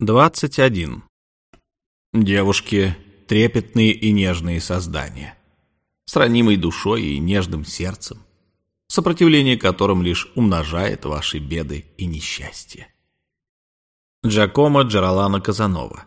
21. Девушки — трепетные и нежные создания, с ранимой душой и нежным сердцем, сопротивление которым лишь умножает ваши беды и несчастья. Джакомо Джералано Казанова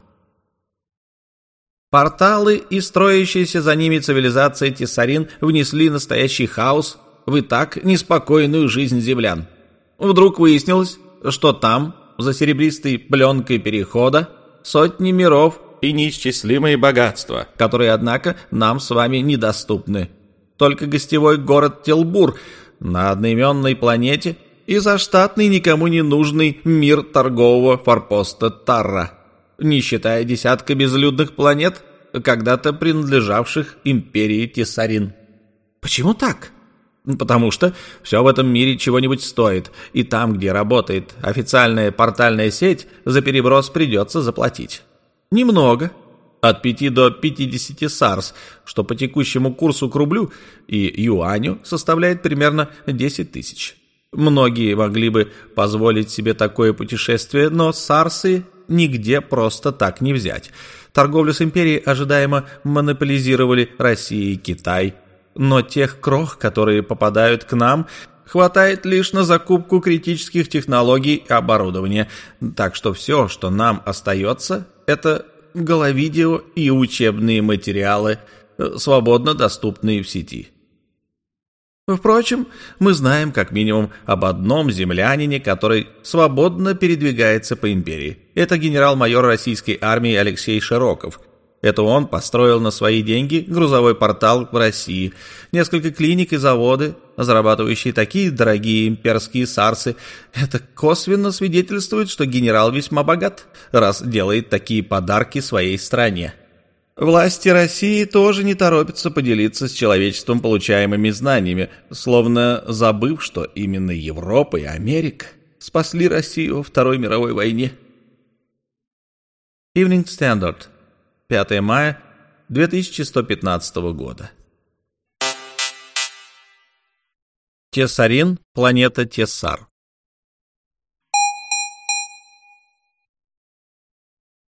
Порталы и строящаяся за ними цивилизация Тессарин внесли настоящий хаос в и так неспокойную жизнь землян. Вдруг выяснилось, что там, за серебристой пленкой перехода, сотни миров и неисчислимые богатства, которые, однако, нам с вами недоступны. Только гостевой город Телбур на одноименной планете и заштатный никому не нужный мир торгового форпоста Тарра, не считая десятка безлюдных планет, когда-то принадлежавших империи Тессарин. Почему так? Потому что все в этом мире чего-нибудь стоит, и там, где работает официальная портальная сеть, за переброс придется заплатить. Немного. От 5 до 50 сарс, что по текущему курсу к рублю и юаню составляет примерно 10 тысяч. Многие могли бы позволить себе такое путешествие, но сарсы нигде просто так не взять. Торговлю с империей ожидаемо монополизировали Россия и Китай – но тех крох, которые попадают к нам, хватает лишь на закупку критических технологий и оборудования. Так что все, что нам остается, это головидео и учебные материалы, э, свободно доступные в сети. Впрочем, мы знаем как минимум об одном землянине, который свободно передвигается по империи. Это генерал-майор российской армии Алексей Широков – это он построил на свои деньги грузовой портал в России, несколько клиник и заводы, зарабатывающие такие дорогие имперские сарсы. Это косвенно свидетельствует, что генерал весьма богат, раз делает такие подарки своей стране. Власти России тоже не торопятся поделиться с человечеством получаемыми знаниями, словно забыв, что именно Европа и Америка спасли Россию во Второй мировой войне. Evening Standard 5 мая 2115 года. Тессарин, планета Тессар.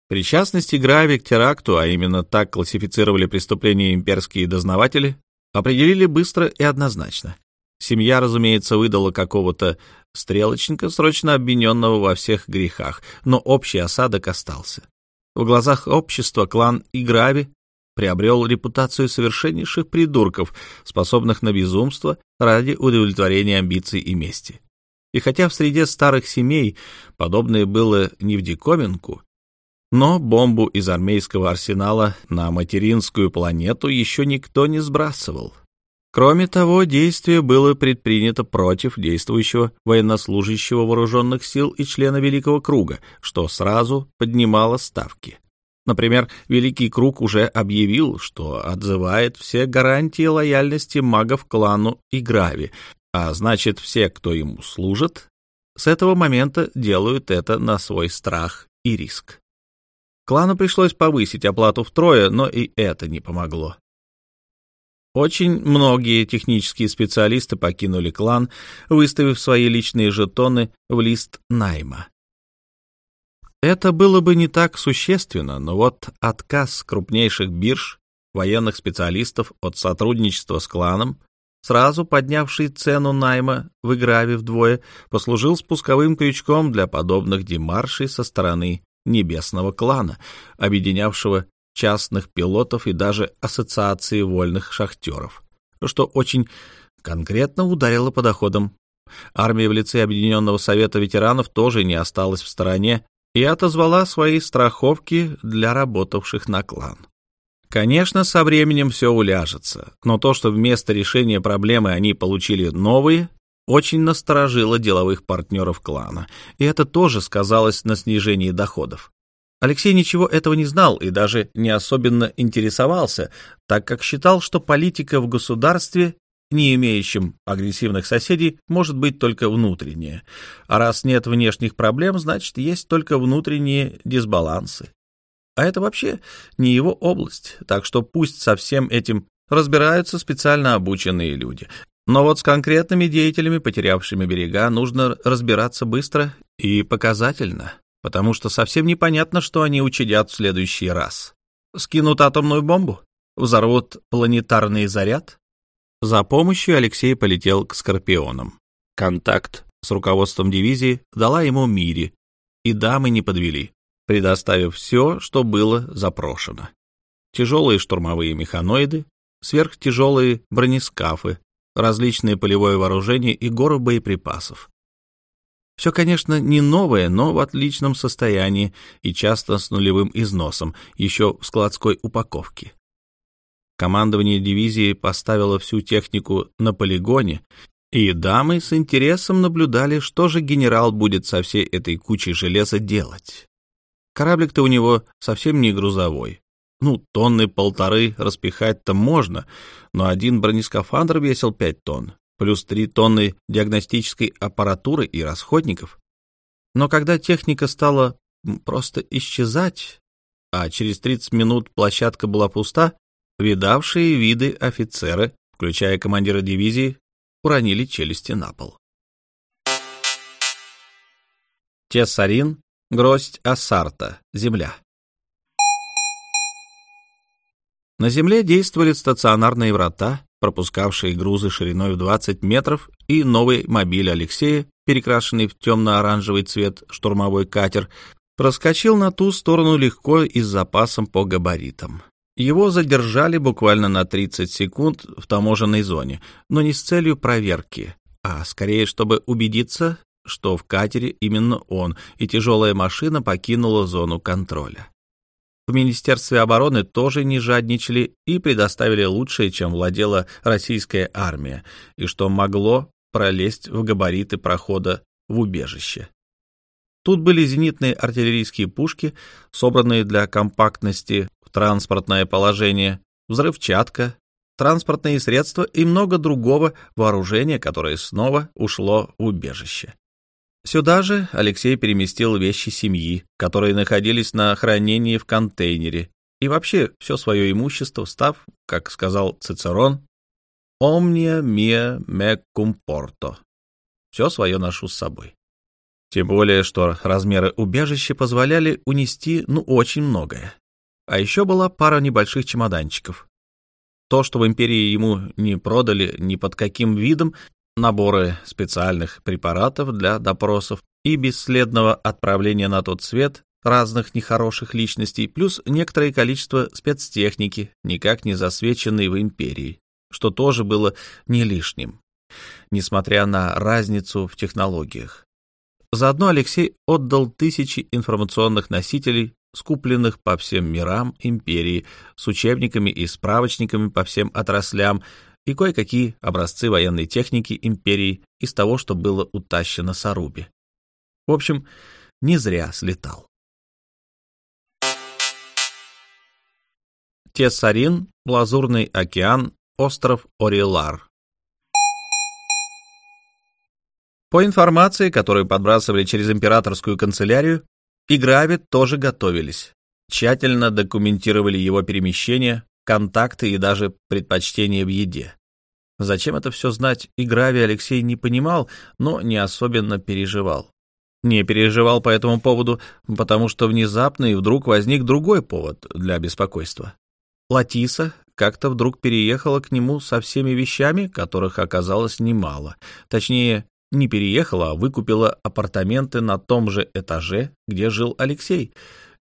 Причастность Грави к теракту, а именно так классифицировали преступления имперские дознаватели, определили быстро и однозначно. Семья, разумеется, выдала какого-то стрелочника, срочно обвиненного во всех грехах, но общий осадок остался. В глазах общества клан Играви приобрел репутацию совершеннейших придурков, способных на безумство ради удовлетворения амбиций и мести. И хотя в среде старых семей подобное было не в диковинку, но бомбу из армейского арсенала на материнскую планету еще никто не сбрасывал. Кроме того, действие было предпринято против действующего военнослужащего вооруженных сил и члена Великого Круга, что сразу поднимало ставки. Например, Великий Круг уже объявил, что отзывает все гарантии лояльности магов клану и Грави, а значит, все, кто ему служит, с этого момента делают это на свой страх и риск. Клану пришлось повысить оплату втрое, но и это не помогло. Очень многие технические специалисты покинули клан, выставив свои личные жетоны в лист найма. Это было бы не так существенно, но вот отказ крупнейших бирж, военных специалистов от сотрудничества с кланом, сразу поднявший цену найма в Играве вдвое, послужил спусковым крючком для подобных демаршей со стороны небесного клана, объединявшего частных пилотов и даже ассоциации вольных шахтеров, что очень конкретно ударило по доходам. Армия в лице Объединенного Совета ветеранов тоже не осталась в стороне и отозвала свои страховки для работавших на клан. Конечно, со временем все уляжется, но то, что вместо решения проблемы они получили новые, очень насторожило деловых партнеров клана, и это тоже сказалось на снижении доходов. Алексей ничего этого не знал и даже не особенно интересовался, так как считал, что политика в государстве, не имеющем агрессивных соседей, может быть только внутренняя. А раз нет внешних проблем, значит, есть только внутренние дисбалансы. А это вообще не его область, так что пусть со всем этим разбираются специально обученные люди. Но вот с конкретными деятелями, потерявшими берега, нужно разбираться быстро и показательно. Потому что совсем непонятно, что они учудят в следующий раз. Скинут атомную бомбу? Взорвут планетарный заряд? За помощью Алексей полетел к «Скорпионам». Контакт с руководством дивизии дала ему Мири, и дамы не подвели, предоставив все, что было запрошено. Тяжелые штурмовые механоиды, сверхтяжелые бронескафы, различное полевое вооружение и гору боеприпасов. Все, конечно, не новое, но в отличном состоянии и часто с нулевым износом, еще в складской упаковке. Командование дивизии поставило всю технику на полигоне, и дамы с интересом наблюдали, что же генерал будет со всей этой кучей железа делать. Кораблик-то у него совсем не грузовой. Ну, тонны полторы распихать-то можно, но один бронескафандр весил пять тонн, плюс три тонны диагностической аппаратуры и расходников. Но когда техника стала просто исчезать, а через 30 минут площадка была пуста, видавшие виды офицеры, включая командира дивизии, уронили челюсти на пол. Тессарин, гроздь Ассарта, земля. На земле действовали стационарные врата, пропускавшие грузы шириной в 20 метров, и новый мобиль Алексея, перекрашенный в темно-оранжевый цвет штурмовой катер, проскочил на ту сторону легко и с запасом по габаритам. Его задержали буквально на 30 секунд в таможенной зоне, но не с целью проверки, а скорее, чтобы убедиться, что в катере именно он, и тяжелая машина покинула зону контроля. В Министерстве обороны тоже не жадничали и предоставили лучшее, чем владела российская армия, и что могло пролезть в габариты прохода в убежище. Тут были зенитные артиллерийские пушки, собранные для компактности в транспортное положение, взрывчатка, транспортные средства и много другого вооружения, которое снова ушло в убежище. Сюда же Алексей переместил вещи семьи, которые находились на хранении в контейнере, и вообще все свое имущество, став, как сказал Цицерон, «Omnia mia me cumporto» — все свое ношу с собой. Тем более, что размеры убежища позволяли унести, ну, очень многое. А еще была пара небольших чемоданчиков. То, что в империи ему не продали ни под каким видом, наборы специальных препаратов для допросов и бесследного отправления на тот свет разных нехороших личностей, плюс некоторое количество спецтехники, никак не засвеченной в империи, что тоже было не лишним, несмотря на разницу в технологиях. Заодно Алексей отдал тысячи информационных носителей, скупленных по всем мирам империи, с учебниками и справочниками по всем отраслям, и кое-какие образцы военной техники империи из того, что было утащено с Аруби. В общем, не зря слетал. Тессарин, Лазурный океан, остров Орилар. По информации, которую подбрасывали через императорскую канцелярию, и Гравит тоже готовились. Тщательно документировали его перемещение, контакты и даже предпочтения в еде. Зачем это все знать, и Грави Алексей не понимал, но не особенно переживал. Не переживал по этому поводу, потому что внезапно и вдруг возник другой повод для беспокойства. Латиса как-то вдруг переехала к нему со всеми вещами, которых оказалось немало. Точнее, не переехала, а выкупила апартаменты на том же этаже, где жил Алексей,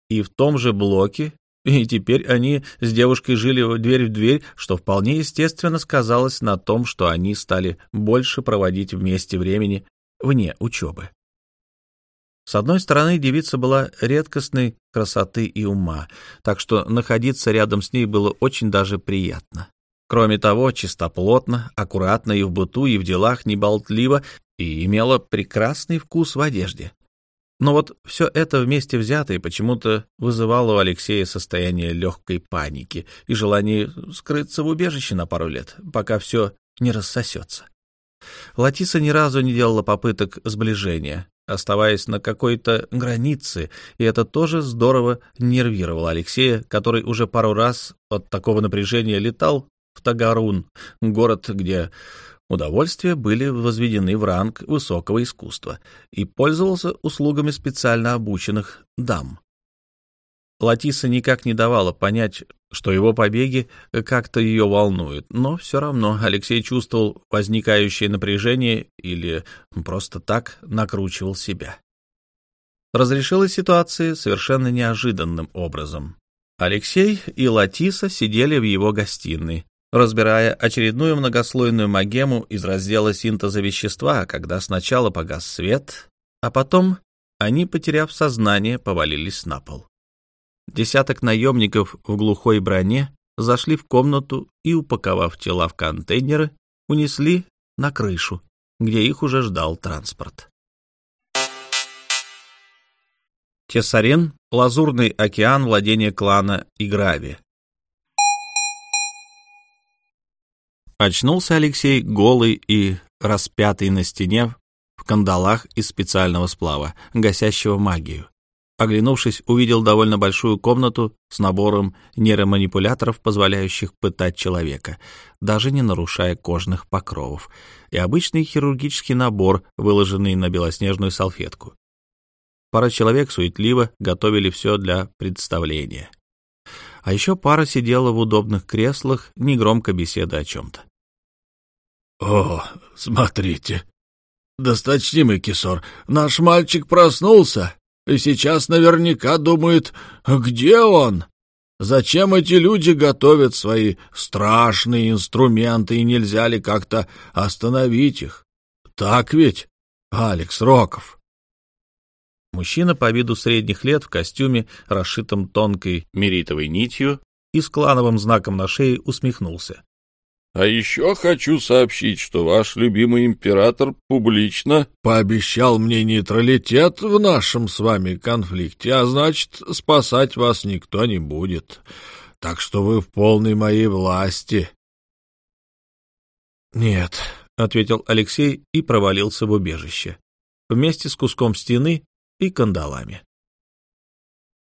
и в том же блоке, и теперь они с девушкой жили дверь в дверь, что вполне естественно сказалось на том, что они стали больше проводить вместе времени вне учебы. С одной стороны, девица была редкостной красоты и ума, так что находиться рядом с ней было очень даже приятно. Кроме того, чистоплотно, аккуратно и в быту, и в делах неболтливо, и имела прекрасный вкус в одежде. Но вот все это вместе взятое почему-то вызывало у Алексея состояние легкой паники и желание скрыться в убежище на пару лет, пока все не рассосется. Латиса ни разу не делала попыток сближения, оставаясь на какой-то границе, и это тоже здорово нервировало Алексея, который уже пару раз от такого напряжения летал в Тагарун, город, где Удовольствия были возведены в ранг высокого искусства и пользовался услугами специально обученных дам. Латиса никак не давала понять, что его побеги как-то ее волнуют, но все равно Алексей чувствовал возникающее напряжение или просто так накручивал себя. Разрешилась ситуация совершенно неожиданным образом. Алексей и Латиса сидели в его гостиной, разбирая очередную многослойную магему из раздела синтеза вещества, когда сначала погас свет, а потом они, потеряв сознание, повалились на пол. Десяток наемников в глухой броне зашли в комнату и, упаковав тела в контейнеры, унесли на крышу, где их уже ждал транспорт. Тесарен — лазурный океан владения клана Играви. Очнулся Алексей голый и распятый на стене в кандалах из специального сплава, гасящего магию. Оглянувшись, увидел довольно большую комнату с набором нейроманипуляторов, позволяющих пытать человека, даже не нарушая кожных покровов, и обычный хирургический набор, выложенный на белоснежную салфетку. Пара человек суетливо готовили все для представления. А еще пара сидела в удобных креслах, негромко беседа о чем-то. «О, смотрите! Досточнимый кисор, наш мальчик проснулся!» и сейчас наверняка думает, где он? Зачем эти люди готовят свои страшные инструменты, и нельзя ли как-то остановить их? Так ведь, Алекс Роков?» Мужчина по виду средних лет в костюме, расшитом тонкой меритовой нитью и с клановым знаком на шее, усмехнулся. А еще хочу сообщить, что ваш любимый император публично пообещал мне нейтралитет в нашем с вами конфликте, а значит, спасать вас никто не будет. Так что вы в полной моей власти. Нет, — ответил Алексей и провалился в убежище. Вместе с куском стены и кандалами.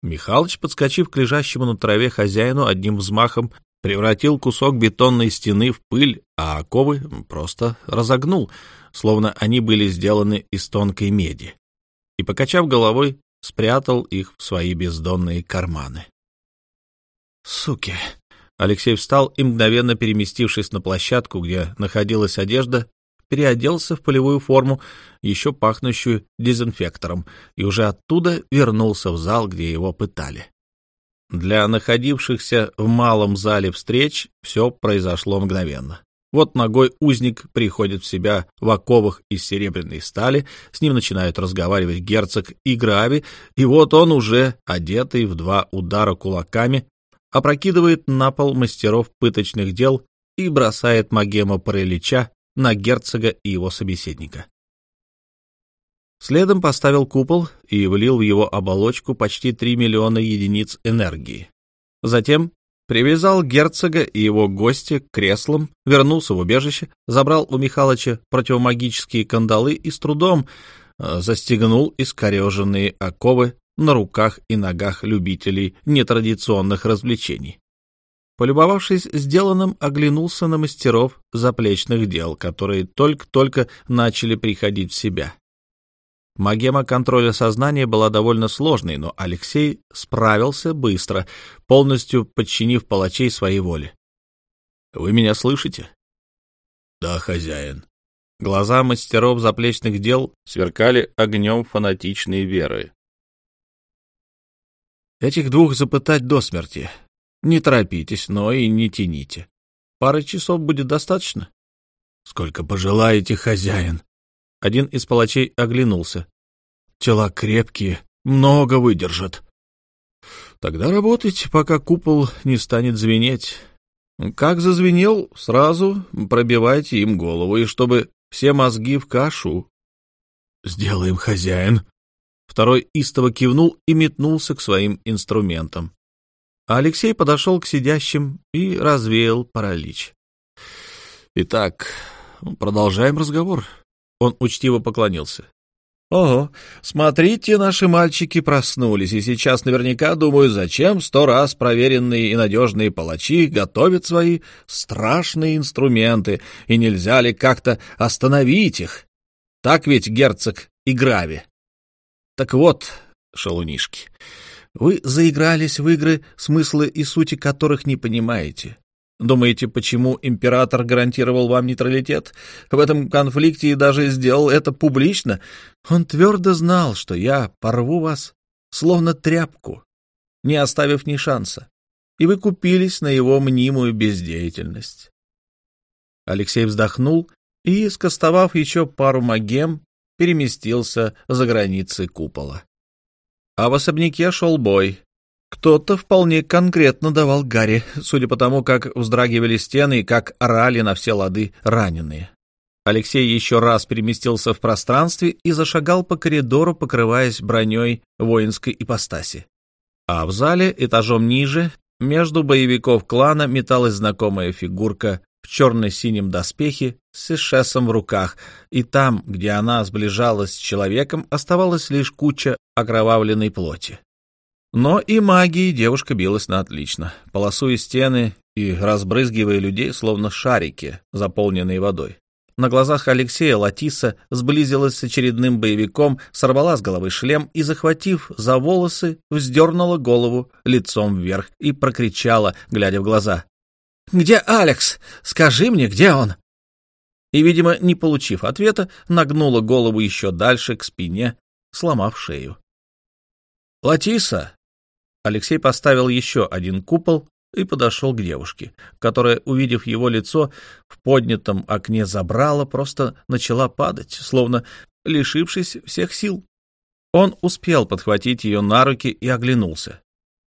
Михалыч, подскочив к лежащему на траве хозяину, одним взмахом превратил кусок бетонной стены в пыль, а оковы просто разогнул, словно они были сделаны из тонкой меди, и, покачав головой, спрятал их в свои бездонные карманы. «Суки!» Алексей встал и, мгновенно переместившись на площадку, где находилась одежда, переоделся в полевую форму, еще пахнущую дезинфектором, и уже оттуда вернулся в зал, где его пытали. Для находившихся в малом зале встреч все произошло мгновенно. Вот ногой узник приходит в себя в оковах из серебряной стали, с ним начинают разговаривать герцог и Грави, и вот он уже, одетый в два удара кулаками, опрокидывает на пол мастеров пыточных дел и бросает магема паралича на герцога и его собеседника. Следом поставил купол и влил в его оболочку почти 3 миллиона единиц энергии. Затем привязал герцога и его гостя к креслам, вернулся в убежище, забрал у Михалыча противомагические кандалы и с трудом э, застегнул искореженные оковы на руках и ногах любителей нетрадиционных развлечений. Полюбовавшись сделанным, оглянулся на мастеров заплечных дел, которые только-только начали приходить в себя. Магема контроля сознания была довольно сложной, но Алексей справился быстро, полностью подчинив палачей своей воле. «Вы меня слышите?» «Да, хозяин». Глаза мастеров заплечных дел сверкали огнем фанатичной веры. «Этих двух запытать до смерти. Не торопитесь, но и не тяните. Пары часов будет достаточно?» «Сколько пожелаете, хозяин», один из палачей оглянулся. «Тела крепкие, много выдержат». «Тогда работайте, пока купол не станет звенеть. Как зазвенел, сразу пробивайте им голову, и чтобы все мозги в кашу». «Сделаем, хозяин». Второй истово кивнул и метнулся к своим инструментам. А Алексей подошел к сидящим и развеял паралич. «Итак, продолжаем разговор». Он учтиво поклонился. Ого, смотрите, наши мальчики проснулись, и сейчас наверняка думают, зачем сто раз проверенные и надежные палачи готовят свои страшные инструменты, и нельзя ли как-то остановить их. Так ведь, герцог и Грави? Так вот, шалунишки, вы заигрались в игры, смыслы и сути которых не понимаете. Думаете, почему император гарантировал вам нейтралитет? В этом конфликте и даже сделал это публично. Он твердо знал, что я порву вас, словно тряпку, не оставив ни шанса. И вы купились на его мнимую бездеятельность. Алексей вздохнул и, скостовав еще пару магем, переместился за границы купола. А в особняке шел бой. Кто-то вполне конкретно давал Гарри, судя по тому, как вздрагивали стены и как орали на все лады раненые. Алексей еще раз переместился в пространстве и зашагал по коридору, покрываясь броней воинской ипостаси. А в зале, этажом ниже, между боевиков клана металась знакомая фигурка в черно-синем доспехе с эшесом в руках, и там, где она сближалась с человеком, оставалась лишь куча окровавленной плоти. Но и магией девушка билась на отлично, полосуя стены и разбрызгивая людей, словно шарики, заполненные водой. На глазах Алексея Латиса сблизилась с очередным боевиком, сорвала с головы шлем и, захватив за волосы, вздернула голову лицом вверх и прокричала, глядя в глаза. «Где Алекс? Скажи мне, где он?» И, видимо, не получив ответа, нагнула голову еще дальше к спине, сломав шею. «Латиса!» Алексей поставил еще один купол и подошел к девушке, которая, увидев его лицо, в поднятом окне забрала, просто начала падать, словно лишившись всех сил. Он успел подхватить ее на руки и оглянулся.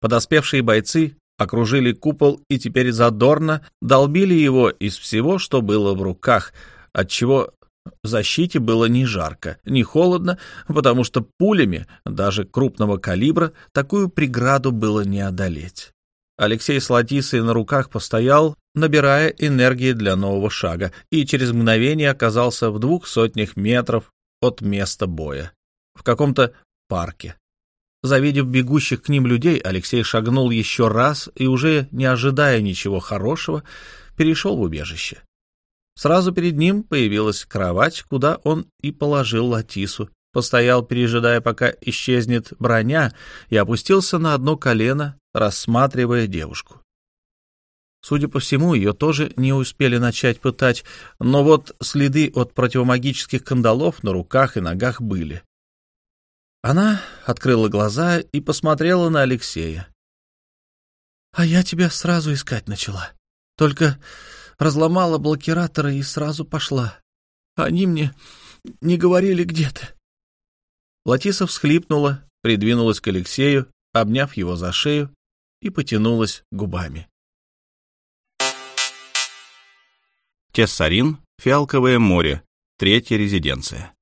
Подоспевшие бойцы окружили купол и теперь задорно долбили его из всего, что было в руках, отчего защите было ни жарко, ни холодно, потому что пулями, даже крупного калибра, такую преграду было не одолеть. Алексей с Латисой на руках постоял, набирая энергии для нового шага, и через мгновение оказался в двух сотнях метров от места боя, в каком-то парке. Завидев бегущих к ним людей, Алексей шагнул еще раз и, уже не ожидая ничего хорошего, перешел в убежище. Сразу перед ним появилась кровать, куда он и положил Латису, постоял, пережидая, пока исчезнет броня, и опустился на одно колено, рассматривая девушку. Судя по всему, ее тоже не успели начать пытать, но вот следы от противомагических кандалов на руках и ногах были. Она открыла глаза и посмотрела на Алексея. — А я тебя сразу искать начала. Только разломала блокираторы и сразу пошла. Они мне не говорили, где ты. Латиса всхлипнула, придвинулась к Алексею, обняв его за шею, и потянулась губами. Тессарин, Фиалковое море, третья резиденция.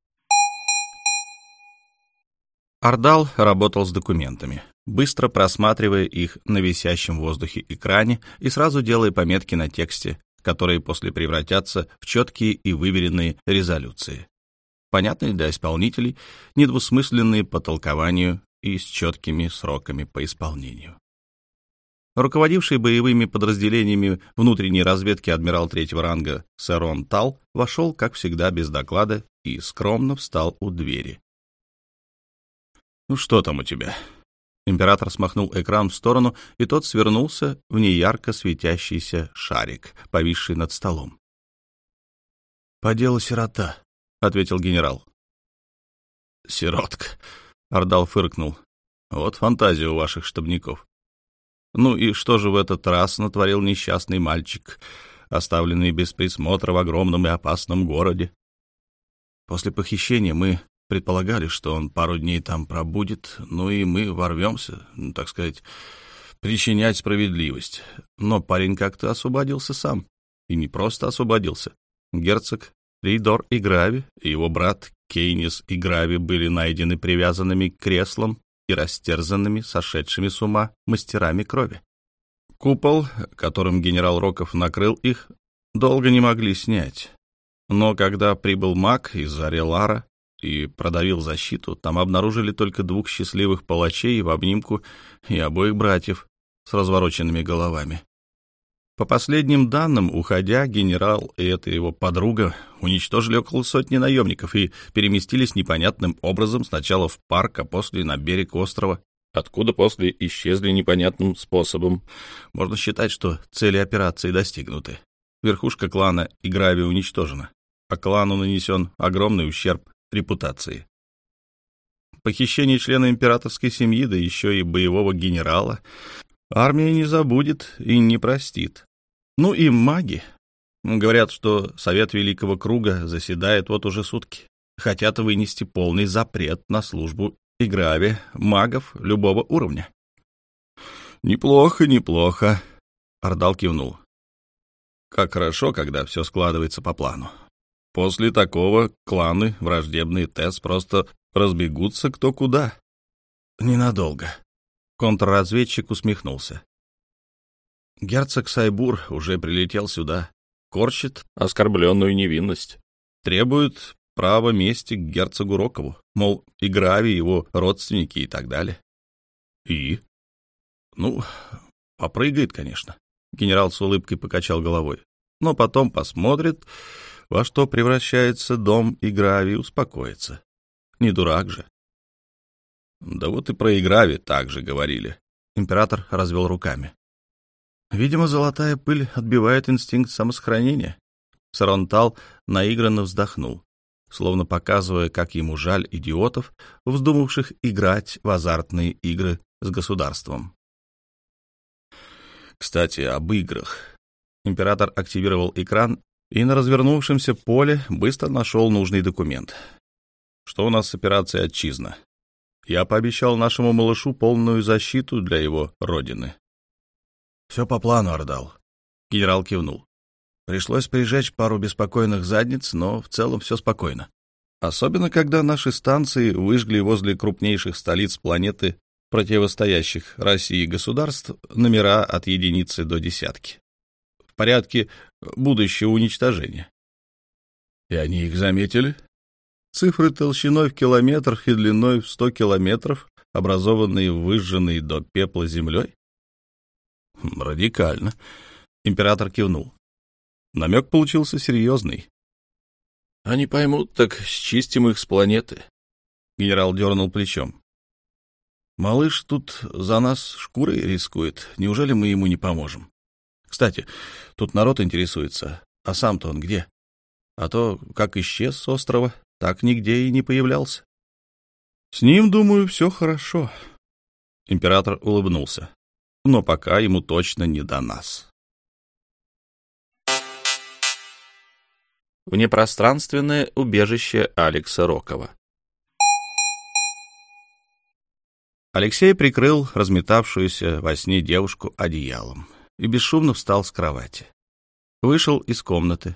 Ардал работал с документами, быстро просматривая их на висящем в воздухе экране и сразу делая пометки на тексте, которые после превратятся в четкие и выверенные резолюции. Понятные для исполнителей, недвусмысленные по толкованию и с четкими сроками по исполнению. Руководивший боевыми подразделениями внутренней разведки адмирал третьего ранга Сэрон Тал вошел, как всегда, без доклада и скромно встал у двери. «Ну что там у тебя?» Император смахнул экран в сторону, и тот свернулся в неярко светящийся шарик, повисший над столом. «По делу сирота», — ответил генерал. «Сиротка», — Ордал фыркнул. «Вот фантазия у ваших штабников. Ну и что же в этот раз натворил несчастный мальчик, оставленный без присмотра в огромном и опасном городе? После похищения мы Предполагали, что он пару дней там пробудет, ну и мы ворвемся, ну, так сказать, причинять справедливость. Но парень как-то освободился сам. И не просто освободился. Герцог Ридор и Грави и его брат Кейнис и Грави были найдены привязанными к креслам и растерзанными, сошедшими с ума мастерами крови. Купол, которым генерал Роков накрыл их, долго не могли снять. Но когда прибыл маг из Арелара, и продавил защиту, там обнаружили только двух счастливых палачей в обнимку и обоих братьев с развороченными головами. По последним данным, уходя, генерал и эта его подруга уничтожили около сотни наемников и переместились непонятным образом сначала в парк, а после на берег острова, откуда после исчезли непонятным способом. Можно считать, что цели операции достигнуты. Верхушка клана Играви уничтожена, а клану нанесен огромный ущерб репутации. Похищение члена императорской семьи, да еще и боевого генерала, армия не забудет и не простит. Ну и маги. Говорят, что Совет Великого Круга заседает вот уже сутки. Хотят вынести полный запрет на службу и граве магов любого уровня. «Неплохо, неплохо», — Ардал кивнул. «Как хорошо, когда все складывается по плану. После такого кланы, враждебные ТЭС просто разбегутся кто куда. Ненадолго. Контрразведчик усмехнулся. Герцог Сайбур уже прилетел сюда, корчит оскорбленную невинность, требует права мести к герцогу Рокову, мол, и Грави, его родственники и так далее. И? Ну, попрыгает, конечно. Генерал с улыбкой покачал головой. Но потом посмотрит, во что превращается дом и Грави, успокоится. Не дурак же. Да вот и про Играви так же говорили. Император развел руками. Видимо, золотая пыль отбивает инстинкт самосохранения. Саронтал наигранно вздохнул, словно показывая, как ему жаль идиотов, вздумавших играть в азартные игры с государством. Кстати, об играх. Император активировал экран и на развернувшемся поле быстро нашел нужный документ. Что у нас с операцией «Отчизна»? Я пообещал нашему малышу полную защиту для его родины. Все по плану, Ордал. Генерал кивнул. Пришлось прижечь пару беспокойных задниц, но в целом все спокойно. Особенно, когда наши станции выжгли возле крупнейших столиц планеты, противостоящих России государств, номера от единицы до десятки в порядке будущего уничтожения. И они их заметили? Цифры толщиной в километр и длиной в сто километров, образованные выжженной до пепла землей? Хм, радикально. Император кивнул. Намек получился серьезный. Они поймут, так счистим их с планеты. Генерал дернул плечом. Малыш тут за нас шкурой рискует. Неужели мы ему не поможем? Кстати, тут народ интересуется, а сам-то он где? А то, как исчез с острова, так нигде и не появлялся. С ним, думаю, все хорошо. Император улыбнулся. Но пока ему точно не до нас. Внепространственное убежище Алекса Рокова. Алексей прикрыл разметавшуюся во сне девушку одеялом и бесшумно встал с кровати. Вышел из комнаты.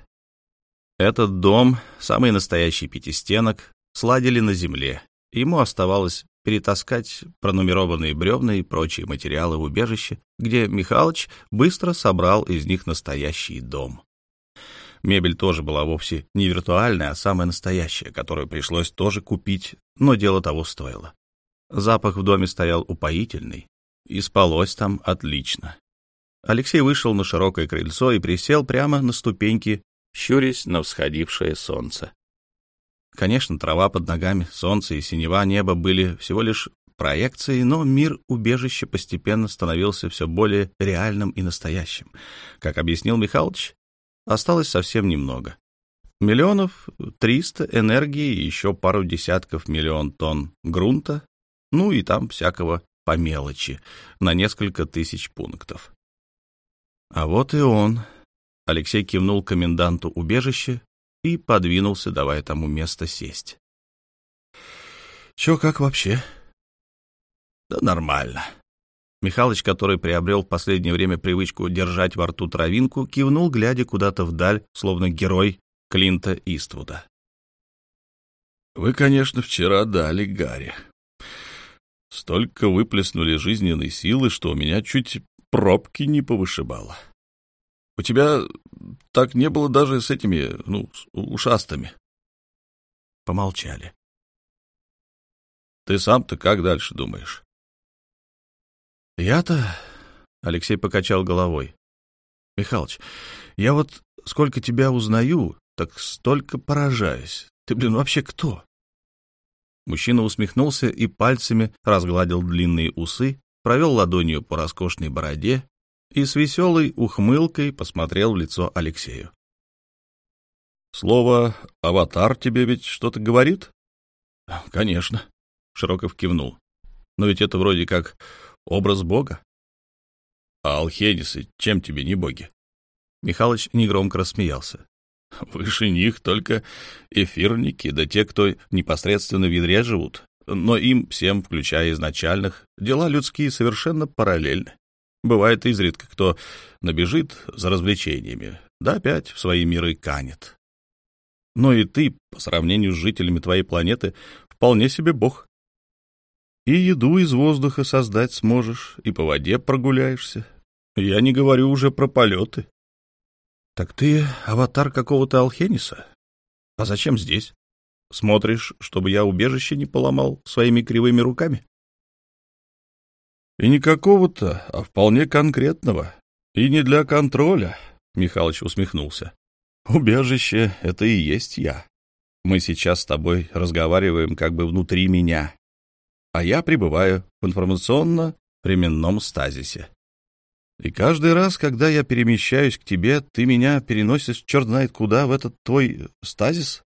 Этот дом, самый настоящий пятистенок, сладили на земле. Ему оставалось перетаскать пронумерованные бревна и прочие материалы в убежище, где Михалыч быстро собрал из них настоящий дом. Мебель тоже была вовсе не виртуальная, а самая настоящая, которую пришлось тоже купить, но дело того стоило. Запах в доме стоял упоительный, и спалось там отлично. Алексей вышел на широкое крыльцо и присел прямо на ступеньки, щурясь на всходившее солнце. Конечно, трава под ногами, солнце и синева неба были всего лишь проекцией, но мир убежища постепенно становился все более реальным и настоящим. Как объяснил Михалыч, осталось совсем немного. Миллионов триста энергии и еще пару десятков миллион тонн грунта, ну и там всякого по мелочи, на несколько тысяч пунктов. А вот и он. Алексей кивнул коменданту убежища и подвинулся, давая тому место сесть. Чё, как вообще? Да нормально. Михалыч, который приобрел в последнее время привычку держать во рту травинку, кивнул, глядя куда-то вдаль, словно герой Клинта Иствуда. «Вы, конечно, вчера дали Гарри. Столько выплеснули жизненной силы, что у меня чуть пробки не повышибало. У тебя так не было даже с этими, ну, с ушастыми. Помолчали. Ты сам-то как дальше думаешь? Я-то... Алексей покачал головой. Михалыч, я вот сколько тебя узнаю, так столько поражаюсь. Ты, блин, вообще кто? Мужчина усмехнулся и пальцами разгладил длинные усы, провел ладонью по роскошной бороде и с веселой ухмылкой посмотрел в лицо Алексею. «Слово «аватар» тебе ведь что-то говорит?» «Конечно», — Широков кивнул. «Но ведь это вроде как образ Бога». «А алхенисы чем тебе не боги?» Михалыч негромко рассмеялся. «Выше них только эфирники, да те, кто непосредственно в ядре живут. Но им, всем, включая изначальных, дела людские совершенно параллельны. Бывает изредка, кто набежит за развлечениями, да опять в свои миры канет. Но и ты, по сравнению с жителями твоей планеты, вполне себе бог. И еду из воздуха создать сможешь, и по воде прогуляешься. Я не говорю уже про полеты. Так ты аватар какого-то Алхениса? А зачем здесь? Смотришь, чтобы я убежище не поломал своими кривыми руками? И не какого-то, а вполне конкретного. И не для контроля, — Михалыч усмехнулся. Убежище — это и есть я. Мы сейчас с тобой разговариваем как бы внутри меня, а я пребываю в информационно-временном стазисе. И каждый раз, когда я перемещаюсь к тебе, ты меня переносишь черт знает куда в этот твой стазис?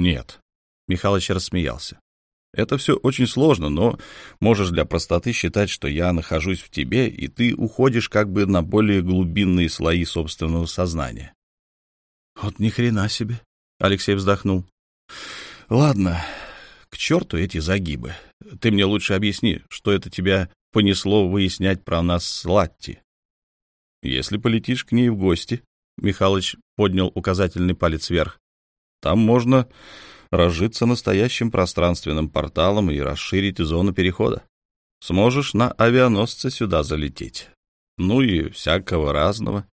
Нет. Михалыч рассмеялся. Это все очень сложно, но можешь для простоты считать, что я нахожусь в тебе, и ты уходишь как бы на более глубинные слои собственного сознания. Вот ни хрена себе, Алексей вздохнул. Ладно, к черту эти загибы. Ты мне лучше объясни, что это тебя понесло выяснять про нас с Латти. Если полетишь к ней в гости, Михалыч поднял указательный палец вверх, там можно разжиться настоящим пространственным порталом и расширить зону перехода. Сможешь на авианосце сюда залететь. Ну и всякого разного.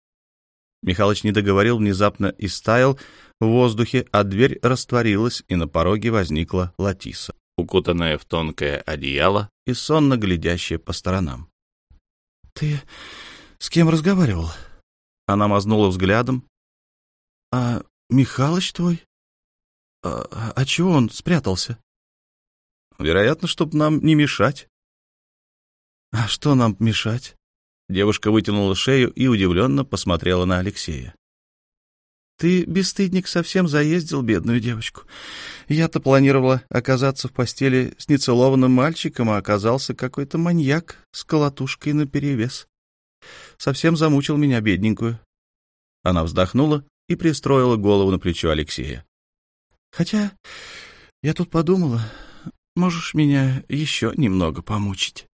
Михалыч не договорил, внезапно и стаял в воздухе, а дверь растворилась, и на пороге возникла Латиса, укутанная в тонкое одеяло и сонно глядящая по сторонам. — Ты с кем разговаривал? Она мазнула взглядом. — А Михалыч твой? А, а чего он спрятался? Вероятно, чтобы нам не мешать. А что нам мешать? Девушка вытянула шею и удивленно посмотрела на Алексея. Ты, бесстыдник, совсем заездил бедную девочку. Я-то планировала оказаться в постели с нецелованным мальчиком, а оказался какой-то маньяк с колотушкой наперевес. Совсем замучил меня, бедненькую. Она вздохнула и пристроила голову на плечо Алексея. Хотя я тут подумала, можешь меня еще немного помучить.